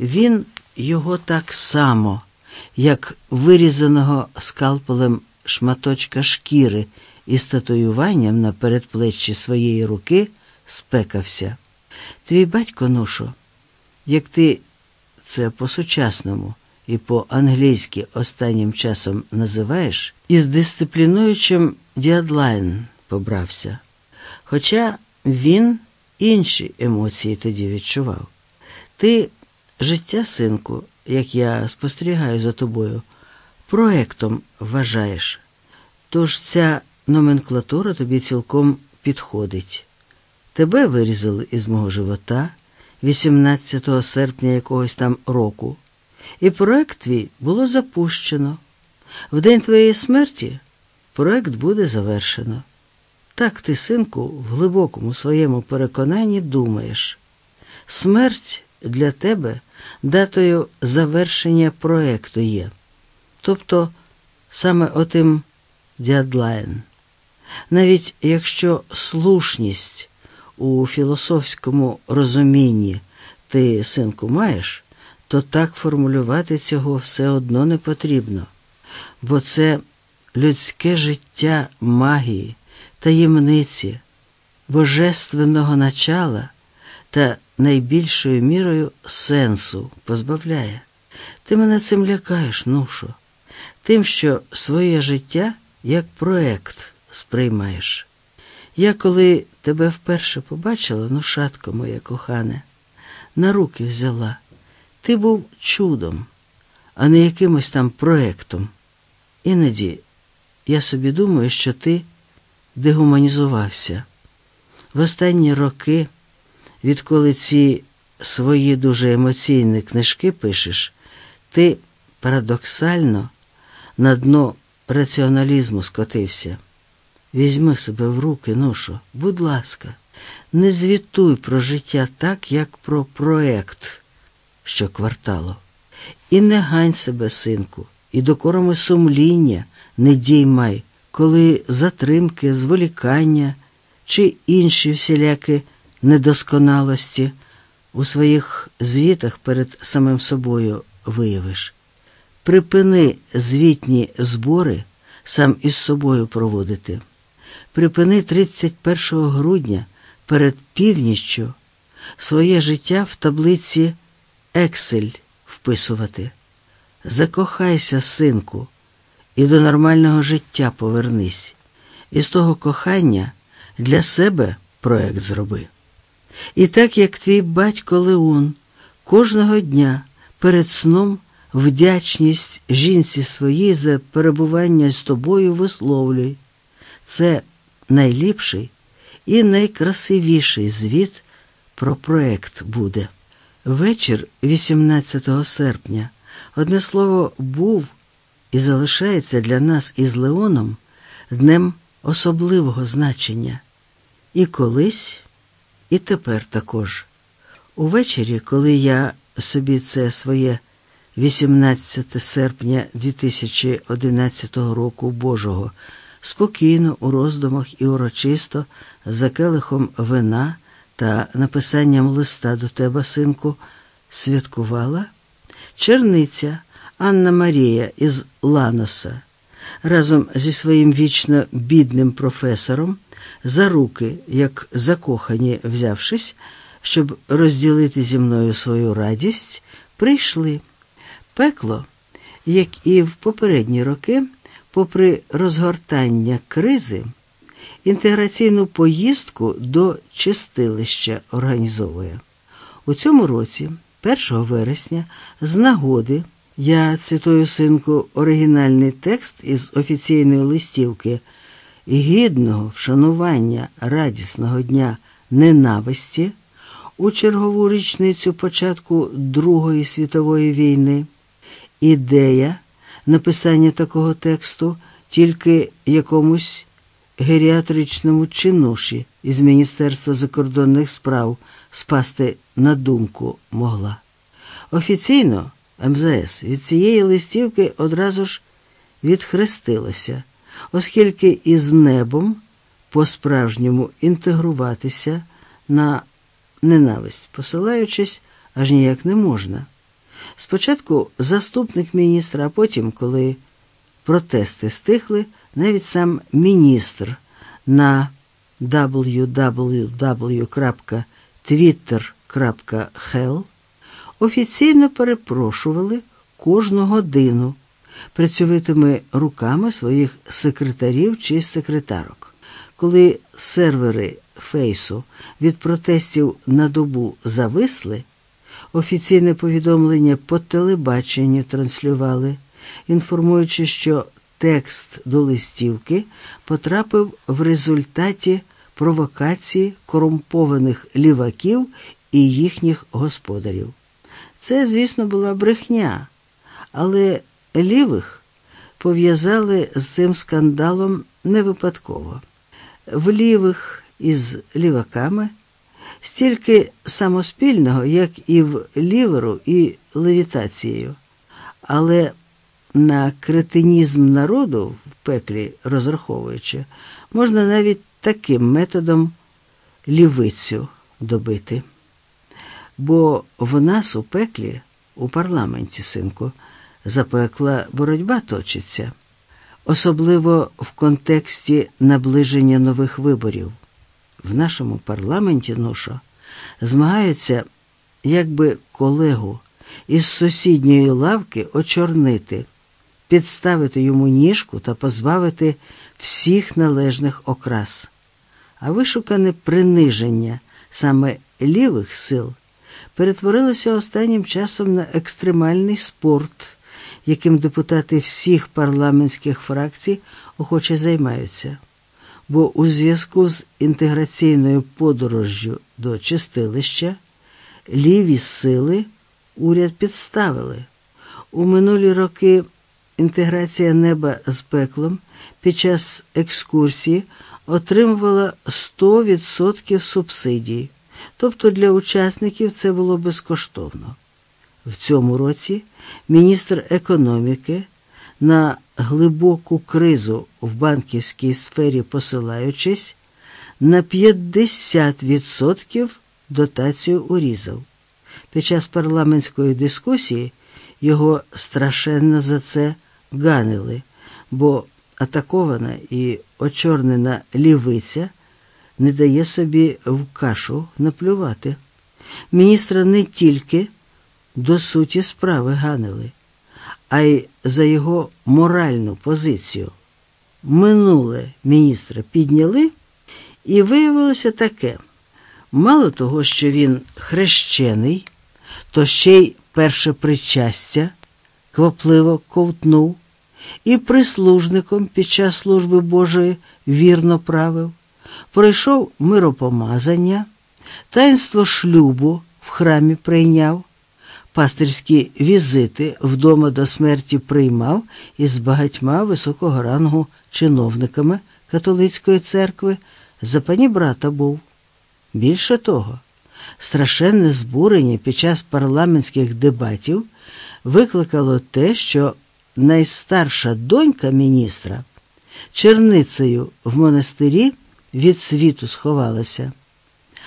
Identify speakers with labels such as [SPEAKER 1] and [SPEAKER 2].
[SPEAKER 1] Він його так само, як вирізаного скалпелем шматочка шкіри із татуюванням на передплеччі своєї руки, спекався. Твій батько, Нушо, як ти це по-сучасному і по-англійськи останнім часом називаєш, із дисциплінуючим діадлайн побрався. Хоча він інші емоції тоді відчував. Ти життя, синку, як я спостерігаю за тобою, проектом вважаєш. Тож ця номенклатура тобі цілком підходить. Тебе вирізали із мого живота 18 серпня якогось там року, і проект твій було запущено. В день твоєї смерті проект буде завершено. Так ти, синку, в глибокому своєму переконанні думаєш. Смерть для тебе датою завершення проекту є. Тобто саме отим діадлайн. Навіть якщо слушність у філософському розумінні ти, синку, маєш, то так формулювати цього все одно не потрібно, бо це людське життя магії, таємниці, божественного начала та найбільшою мірою сенсу позбавляє. Ти мене цим лякаєш, нушо, тим, що своє життя як проект сприймаєш. Я, коли тебе вперше побачила, ну, шатко моє кохане, на руки взяла. Ти був чудом, а не якимось там проектом. Іноді я собі думаю, що ти дегуманізувався. В останні роки, відколи ці свої дуже емоційні книжки пишеш, ти парадоксально на дно раціоналізму скотився. Візьми себе в руки, ношо, будь ласка, не звітуй про життя так, як про проект щокварталу. І не гань себе, синку, і докорами сумління не діймай, коли затримки, зволікання чи інші всілякі недосконалості у своїх звітах перед самим собою виявиш. Припини звітні збори сам із собою проводити. Припини 31 грудня перед північчю своє життя в таблиці Ексель вписувати. Закохайся, синку, і до нормального життя повернись. І з того кохання для себе проект зроби. І так як твій батько Леон кожного дня перед сном вдячність жінці своїй за перебування з тобою висловлюй. Це найліпший і найкрасивіший звіт про проект буде. Вечір 18 серпня, одне слово, був і залишається для нас із Леоном днем особливого значення. І колись, і тепер також. Увечері, коли я собі це своє 18 серпня 2011 року Божого, спокійно у роздумах і урочисто за келихом вина та написанням листа до тебе, синку, святкувала черниця Анна Марія із Ланоса разом зі своїм вічно бідним професором за руки, як закохані взявшись, щоб розділити зі мною свою радість, прийшли. Пекло, як і в попередні роки, попри розгортання кризи, інтеграційну поїздку до чистилища організовує. У цьому році, 1 вересня, з нагоди, я цитую синку оригінальний текст із офіційної листівки гідного вшанування радісного дня ненависті у чергову річницю початку Другої світової війни. Ідея написання такого тексту тільки якомусь геріатричному чинуші із Міністерства закордонних справ спасти на думку могла. Офіційно МЗС від цієї листівки одразу ж відхрестилося, оскільки із небом по-справжньому інтегруватися на ненависть, посилаючись аж ніяк не можна. Спочатку заступник міністра, а потім, коли протести стихли, навіть сам міністр на www.twitter.hell офіційно перепрошували кожну годину працьовитими руками своїх секретарів чи секретарок. Коли сервери Фейсу від протестів на добу зависли, офіційне повідомлення по телебаченню транслювали, інформуючи, що текст до листівки потрапив в результаті провокації корумпованих ліваків і їхніх господарів. Це, звісно, була брехня, але лівих пов'язали з цим скандалом не випадково. В лівих із ліваками стільки самоспільного, як і в ліверу і левітацією. Але на кретинізм народу в пеклі розраховуючи, можна навіть таким методом лівицю добити. Бо в нас у пеклі, у парламенті, синку, запекла боротьба точиться, особливо в контексті наближення нових виборів. В нашому парламенті, ношо, змагаються, якби колегу із сусідньої лавки очорнити, підставити йому ніжку та позбавити всіх належних окрас. А вишукане приниження саме лівих сил перетворилося останнім часом на екстремальний спорт, яким депутати всіх парламентських фракцій охоче займаються. Бо у зв'язку з інтеграційною подорожжю до чистилища ліві сили уряд підставили. У минулі роки інтеграція неба з пеклом під час екскурсії отримувала 100% субсидій, тобто для учасників це було безкоштовно. В цьому році міністр економіки на глибоку кризу в банківській сфері посилаючись, на 50% дотацію урізав. Під час парламентської дискусії його страшенно за це ганили, бо атакована і очорнена лівиця не дає собі в кашу наплювати. Міністра не тільки до суті справи ганили, а й за його моральну позицію. Минуле міністра підняли, і виявилося таке: мало того, що він хрещений, то ще й перше причастя квапливо ковтнув і прислужником під час служби Божої вірно правив, пройшов миропомазання, таїнство шлюбу в храмі прийняв, пастирські візити вдома до смерті приймав із багатьма високого рангу чиновниками католицької церкви, за пані брата був. Більше того, страшенне збурення під час парламентських дебатів викликало те, що найстарша донька міністра черницею в монастирі від світу сховалася.